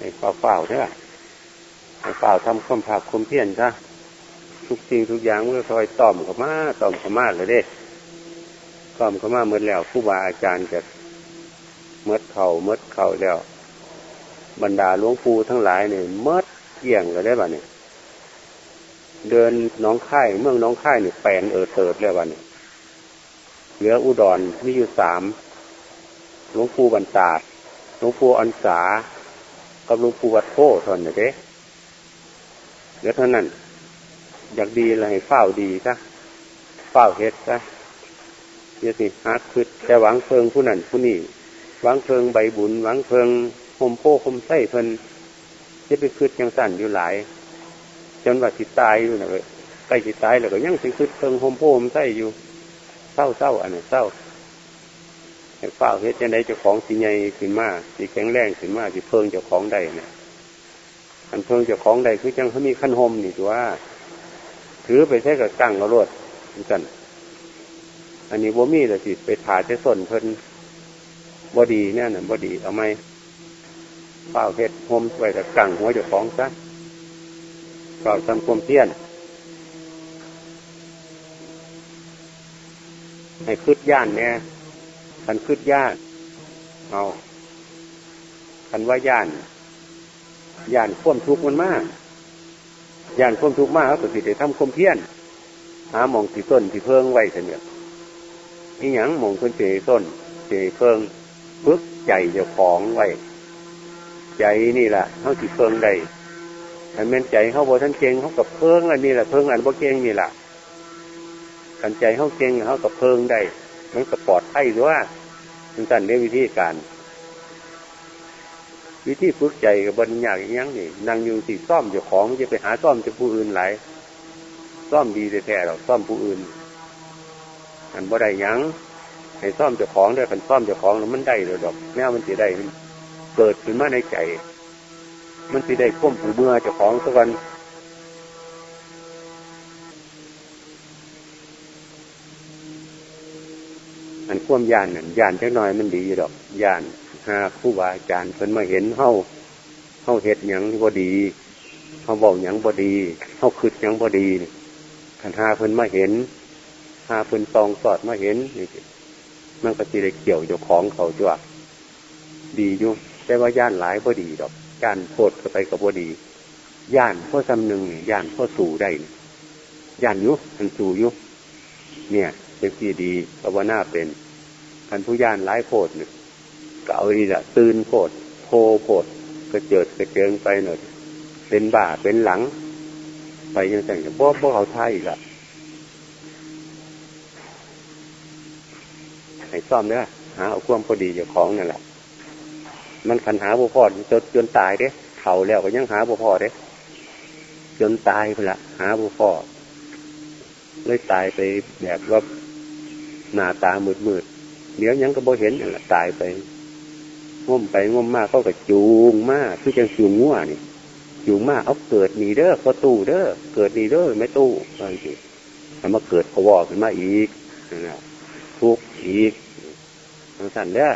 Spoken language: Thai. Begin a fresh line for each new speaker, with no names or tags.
ให้เฝ้าเฝ้าเถอะให้เฝ้าทำความภาคความเพียรซะทุกสิ่งทุกอย่างเมื่อคอยต่อมเข้ามาต่อมเข้ามาเลยเด้ต่อมเข้ามาเมื่อแล้วผู้บาอาจารย์จะเมื่อเข่าเมื่อเข่าแล้ว บรรดาหลวงปู่ทั้งหลายเนี่ยเมื่อเกี่ยงเลยได้บ่เนี่ยเดินน้องค่ายเมืองน้องค่ายเนี่ยแปลนเออเติดแล้วบ่เนี่ยเหลืออุดรมีอยู่สามหลวงปู่บรรดาหลวงปู่อันสา กับหลวงปู่วัดโพทนเด้เหลือเท่านั้น อยากดีอะไรเฝ้าดีซะเฝ้าเฮ็ดซะเยสิฮาร์ดคือแต่หวังเพิงผู้นั้นผู้นี้หวังเพิงใบบุญหวังเพิงโฮมโป้โฮมไส้เพิ่นจะไปคืดยังสั่นอยู่หลาย จนว่าสิตายอยู่นะเว้ยใกล้สิตายแล้วก็ยังสิคืดเพิงโฮมโป้โฮมไส้อยู่เศร้าเศร้าอันนี้เศร้า ให้ฝ้าเฮ็ดจะได้เจ้าของสีใหญ่ขึ้นมาสีแข็งแรงขึ้นมาสีเพิ่งเจ้าของใดเนี่ยอันเพิ่งเจ้าของใดคือจังเขามีขั้นโฮมนี่ตัวว่า ถือไปใช้กับตั้งเอารวดกัน อันนี้บ่มีแต่สิไปถ่ายใช้ส่นเพิ่นบอดีเนี่ยนะบอดีเอาไหมเฝ้าเฮ็ดโฮมไว้กับตั้งหัวเจ้าของซะเฝ้าทำความเพียรให้คืดย่านเนี่ย คันคืดย่านเอาคันว่าย่านย่านข่มทุกข์มันมากย่านข่มทุกข์มากเขาสิได้ทำควมเพี้ยรหาหมองสีต้นสีเพิงไว้เสนียอีหยังหมองคนเจต้นเจเพิงพึกใจเจ้าของไว้ ใจนี่แหละเขาสีเพิงได้ถ้าแม่นใจเขาบอท่านเก่งเขากับเพิงอันนี้แหละเพิงอันบ่เก่งนี่แหละกันใจเขาเก่งเขากับเพิงได้ มันก็ปลอดภัยด้วยมันสั่นเรียวิธีการ วิธีฝึกใจกับบรรยากอย่างนี้นี่นั่งอยู่ที่ซ่อมเจ้าของจะไปหาซ่อมจากผู้อื่นหลายซ่อมดีแท้ๆหรอกซ่อมผู้อื่นอันบ่ได้ยังให้ซ่อมเจ้าของได้คันซ่อมเจ้าของแล้วมันได้เลยดอกแม้มันจะได้เกิดขึ้นมาในใจ มันจะได้ควบผูเมื่อเจ้าของสักวัน อันควมยานนั่นยานเล็กน้อยมันดีดอกยานหาผู้บาอาจารย์เพิ่นมาเห็นเฮาเฮาเห็ดหยังบ่ดีเฮาบอกหยังบ่ดีเฮาคืดหยังบ่ดีขันหาเพิ่นมาเห็นหาเพิ่นซองสอดมาเห็นนี่มันก็สิได้เกี่ยวเจ้าของเขาจ้ะดีอยู่แต่ว่าย่านหลายบ่ดีดอกย่านโพดก็ไปกับบ่ดีย่านพ่อซำหนึ่งย่านพ่อสู่ได้ย่านอยุมันสู่อยุเนี่ย เป็นที่ดีภาวนาเป็นพันผู้ย่านหลายโพดเนี่ยก็เอาดีละตื่นโพดโพโพดก็เจิดกระเจิงไปหน่อยเป็นบ่าเป็นหลัง ไปยังแต่งบ่บ่เขาท่ายอีกละให้ซ่อมเนี่ยหาเอาความพอดีจาของนั่นแหละมันขันหาบุพอจนจนตายเด้เข่าแล้วก็ยังหาบุพอเด้จนตายไปละหาบุพอเลยตายไปแบบว่า หน้าตามืดมืดเดี๋ยวยังก็บ่เห็นแหละตายไปง่มไปง่มมากเขาก็จูงมากคือจังจูงงัวนี่จูงมากเอาเกิดนีเด้อพอตู้เด้อเกิดนีเด้อไม่ตู้อะไรสิแล้วมาเกิดพวอขึ้นมาอีกนะทุกอีกสั่นเด้อ